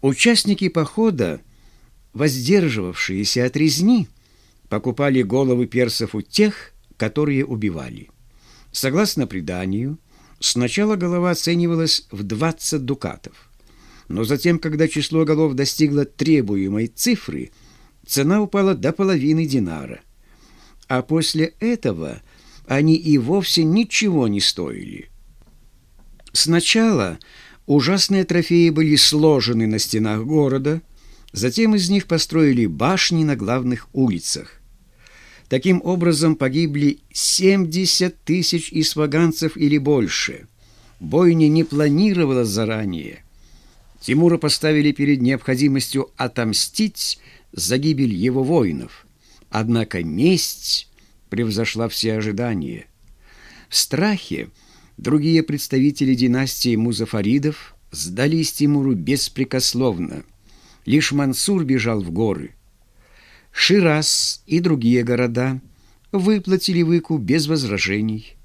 Участники похода, воздерживавшиеся от резни, покупали головы персов у тех, которые убивали. Согласно преданию, сначала голова оценивалась в 20 дукатов, но затем, когда число голов достигло требуемой цифры, цена упала до половины динара. А после этого они и вовсе ничего не стоили. Сначала ужасные трофеи были сложены на стенах города, затем из них построили башни на главных улицах. Таким образом погибли 70 тысяч исваганцев или больше. Бойня не планировалась заранее. Тимура поставили перед необходимостью отомстить за гибель его воинов. Однако месть превзошла все ожидания. В страхе другие представители династии Музафаридов сдались Тимуру беспрекословно. Лишь Мансур бежал в горы. Шираз и другие города выплатили выкуп без возражений.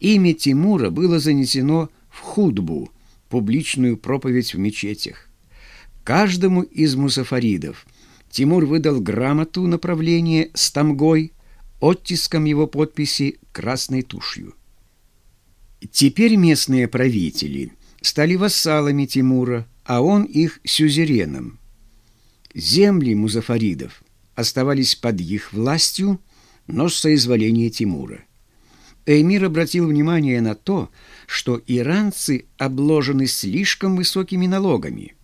Имя Тимура было занесено в худбу, публичную проповедь в мечетях. Каждому из мусафаридов Тимур выдал грамоту направления с тамгой, оттиском его подписи красной тушью. Теперь местные правители стали вассалами Тимура, а он их сюзереном. Земли музафаридов оставались под их властью, но с соизволения Тимура. Эмир обратил внимание на то, что иранцы обложены слишком высокими налогами.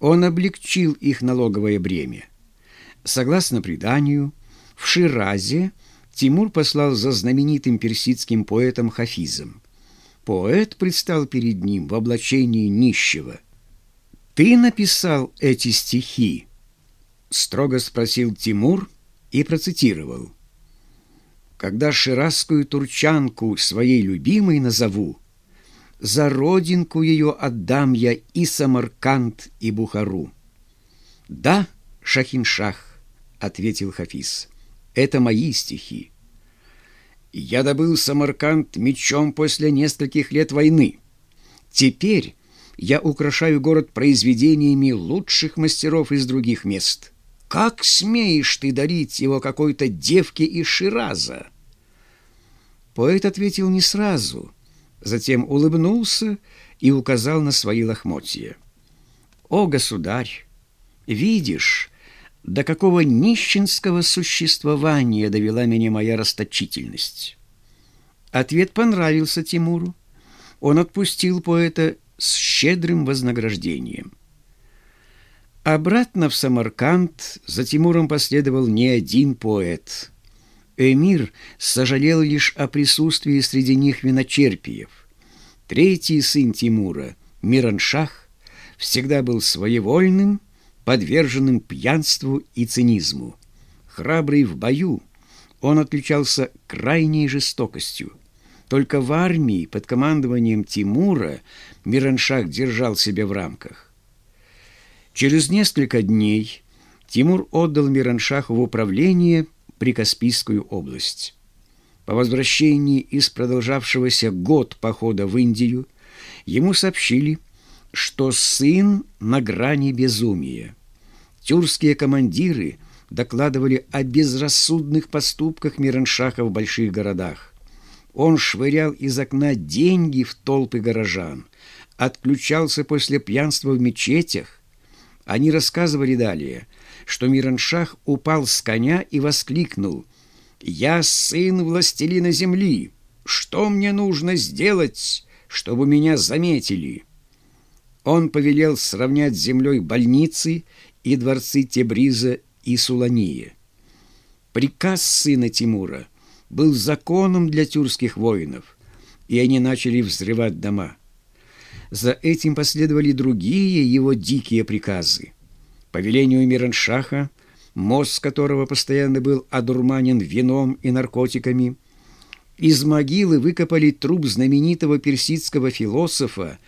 Он облегчил их налоговое бремя. Согласно преданию, в Ширазе Тимур послал за знаменитым персидским поэтом Хафизом. Поэт предстал перед ним в облачении нищего. «Ты написал эти стихи?» строго спросил Тимур и процитировал. «Когда ширазскую турчанку своей любимой назову, за родинку ее отдам я и Самарканд, и Бухару». «Да, Шахиншах», — ответил Хафиз, — «это мои стихи». «Я добыл Самарканд мечом после нескольких лет войны. Теперь я украшаю город произведениями лучших мастеров из других мест». Как смеешь ты дарить его какой-то девке из Шираза?» Поэт ответил не сразу, затем улыбнулся и указал на свои лохмотья. «О, государь, видишь, до какого нищенского существования довела меня моя расточительность!» Ответ понравился Тимуру. Он отпустил поэта с щедрым вознаграждением – Обратно в Самарканд за Тимуром последовал не один поэт. Эмир сожалел лишь о присутствии среди них виночерпиев. Третий сын Тимура, Мираншах, всегда был своевольным, подверженным пьянству и цинизму. Храбрый в бою, он отличался крайней жестокостью. Только в армии под командованием Тимура Мираншах держал себя в рамках. Через несколько дней Тимур отдал Мираншаху в управление Прикаспийскую область. По возвращении из продолжавшегося год похода в Индию ему сообщили, что сын на грани безумия. Тюркские командиры докладывали о безрассудных поступках Мираншаха в больших городах. Он швырял из окна деньги в толпы горожан, отключался после пьянства в мечетях, они рассказывали далее, что Мираншах упал с коня и воскликнул «Я сын властелина земли! Что мне нужно сделать, чтобы меня заметили?» Он повелел сравнять с землей больницы и дворцы Тебриза и Сулания. Приказ сына Тимура был законом для тюркских воинов, и они начали взрывать дома – за этим последовали другие его дикие приказы. По велению Мираншаха, мозг которого постоянно был одурманен вином и наркотиками, из могилы выкопали труп знаменитого персидского философа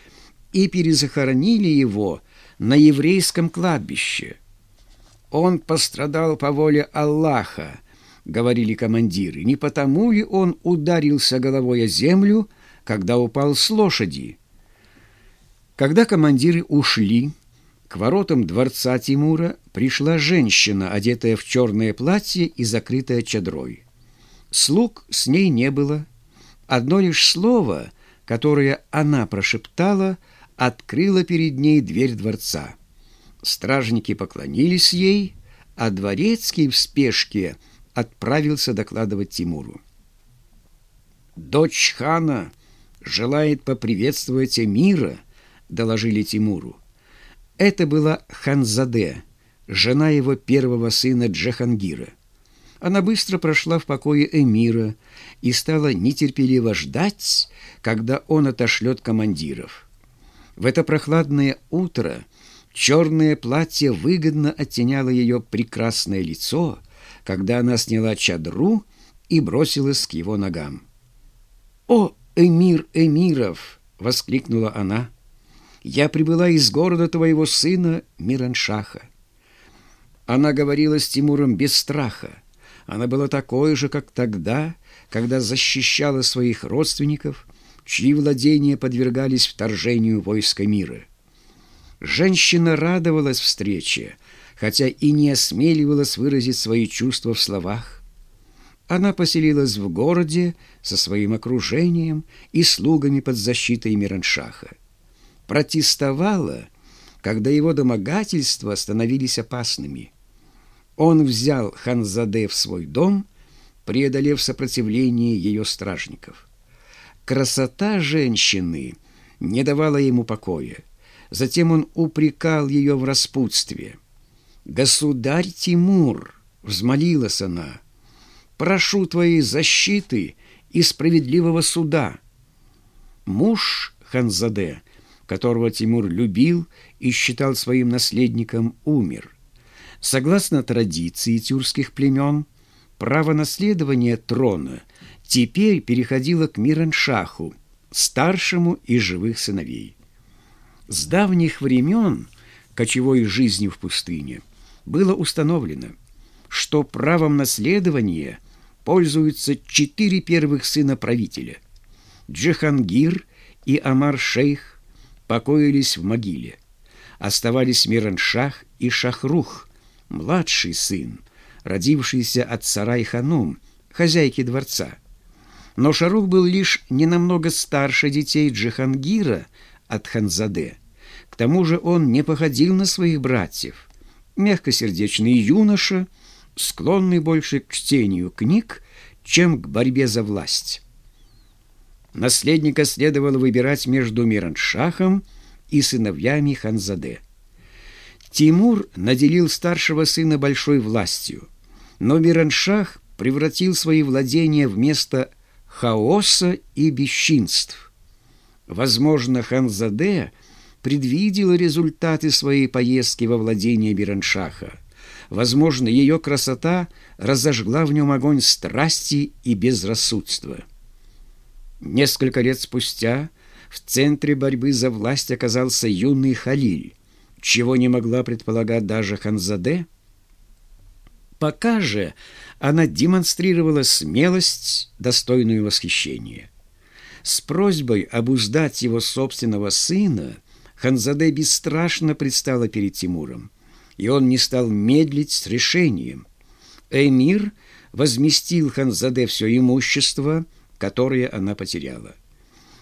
и перезахоронили его на еврейском кладбище. «Он пострадал по воле Аллаха», — говорили командиры, «не потому ли он ударился головой о землю, когда упал с лошади?» Когда командиры ушли, К воротам дворца Тимура пришла женщина, одетая в черное платье и закрытая чадрой. Слуг с ней не было. Одно лишь слово, которое она прошептала, открыло перед ней дверь дворца. Стражники поклонились ей, а дворецкий в спешке отправился докладывать Тимуру. «Дочь хана желает поприветствовать эмира», — доложили Тимуру. Это была Ханзаде, жена его первого сына Джахангира. Она быстро прошла в покое эмира и стала нетерпеливо ждать, когда он отошлет командиров. В это прохладное утро черное платье выгодно оттеняло ее прекрасное лицо, когда она сняла чадру и бросилась к его ногам. «О, эмир эмиров!» — воскликнула она. «Я прибыла из города твоего сына Мираншаха». Она говорила с Тимуром без страха. Она была такой же, как тогда, когда защищала своих родственников, чьи владения подвергались вторжению войска мира. Женщина радовалась встрече, хотя и не осмеливалась выразить свои чувства в словах. Она поселилась в городе со своим окружением и слугами под защитой Мираншаха. Протестовала, когда его домогательства становились опасными. Он взял Ханзаде в свой дом, преодолев сопротивление ее стражников. Красота женщины не давала ему покоя. Затем он упрекал ее в распутстве. «Государь Тимур!» — взмолилась она — прошу твоей защиты и справедливого суда». Муж Ханзаде, которого Тимур любил и считал своим наследником, умер. Согласно традиции тюркских племен, право наследования трона теперь переходило к Мираншаху, старшему из живых сыновей. С давних времен кочевой жизни в пустыне было установлено, что правом наследования – пользуются четыре первых сына правителя. Джихангир и Амар-Шейх покоились в могиле. Оставались Мираншах и Шахрух, младший сын, родившийся от Сарай-Ханум, хозяйки дворца. Но Шарух был лишь ненамного старше детей Джихангира от Ханзаде. К тому же он не походил на своих братьев. Мягкосердечный юноша — склонный больше к чтению книг, чем к борьбе за власть. Наследника следовало выбирать между Мираншахом и сыновьями Ханзаде. Тимур наделил старшего сына большой властью, но Мираншах превратил свои владения в место хаоса и бесчинств. Возможно, Ханзаде предвидел результаты своей поездки во владение Мираншаха – Возможно, ее красота разожгла в нем огонь страсти и безрассудства. Несколько лет спустя в центре борьбы за власть оказался юный Халиль, чего не могла предполагать даже Ханзаде. Пока же она демонстрировала смелость, достойную восхищения. С просьбой обуздать его собственного сына Ханзаде бесстрашно предстала перед Тимуром и он не стал медлить с решением. Эмир возместил Ханзаде все имущество, которое она потеряла.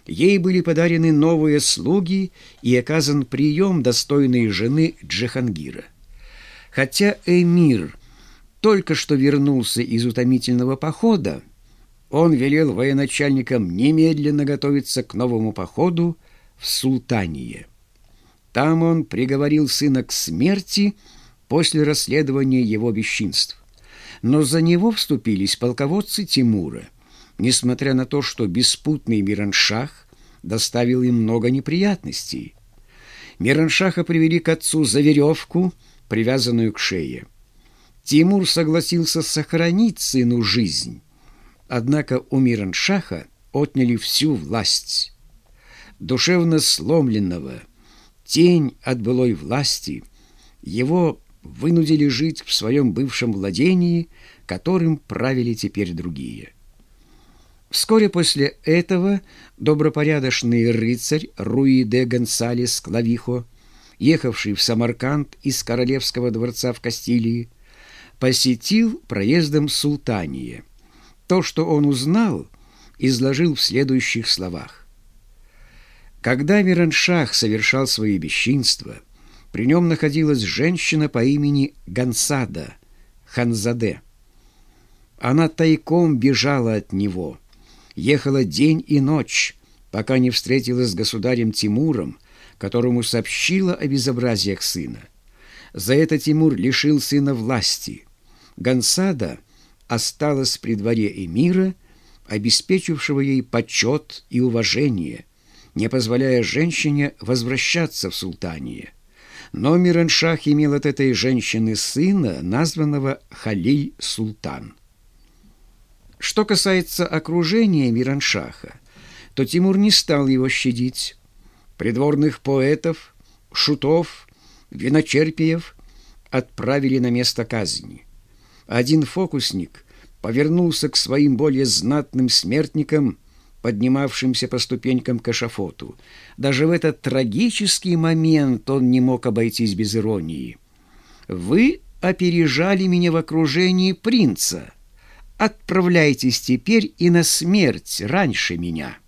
Ей были подарены новые слуги и оказан прием достойной жены Джихангира. Хотя Эмир только что вернулся из утомительного похода, он велел военачальникам немедленно готовиться к новому походу в Султание. Там он приговорил сына к смерти после расследования его бесчинств. Но за него вступились полководцы Тимура, несмотря на то, что беспутный Мираншах доставил им много неприятностей. Мираншаха привели к отцу за веревку, привязанную к шее. Тимур согласился сохранить сыну жизнь, однако у Мираншаха отняли всю власть. Душевно сломленного – тень от былой власти, его вынудили жить в своем бывшем владении, которым правили теперь другие. Вскоре после этого добропорядочный рыцарь Руи де Гонсалес Клавихо ехавший в Самарканд из королевского дворца в Кастилии, посетил проездом Султание. То, что он узнал, изложил в следующих словах. Когда Мираншах совершал свои бесчинства, при нем находилась женщина по имени Гансада, Ханзаде. Она тайком бежала от него, ехала день и ночь, пока не встретилась с государем Тимуром, которому сообщила о безобразиях сына. За это Тимур лишил сына власти. Гансада осталась при дворе эмира, обеспечившего ей почет и уважение, не позволяя женщине возвращаться в султание. Но Мираншах имел от этой женщины сына, названного Халиль Султан. Что касается окружения Мираншаха, то Тимур не стал его щадить. Придворных поэтов, шутов, виночерпиев отправили на место казни. Один фокусник повернулся к своим более знатным смертникам, поднимавшимся по ступенькам к эшафоту. Даже в этот трагический момент он не мог обойтись без иронии. «Вы опережали меня в окружении принца. Отправляйтесь теперь и на смерть раньше меня».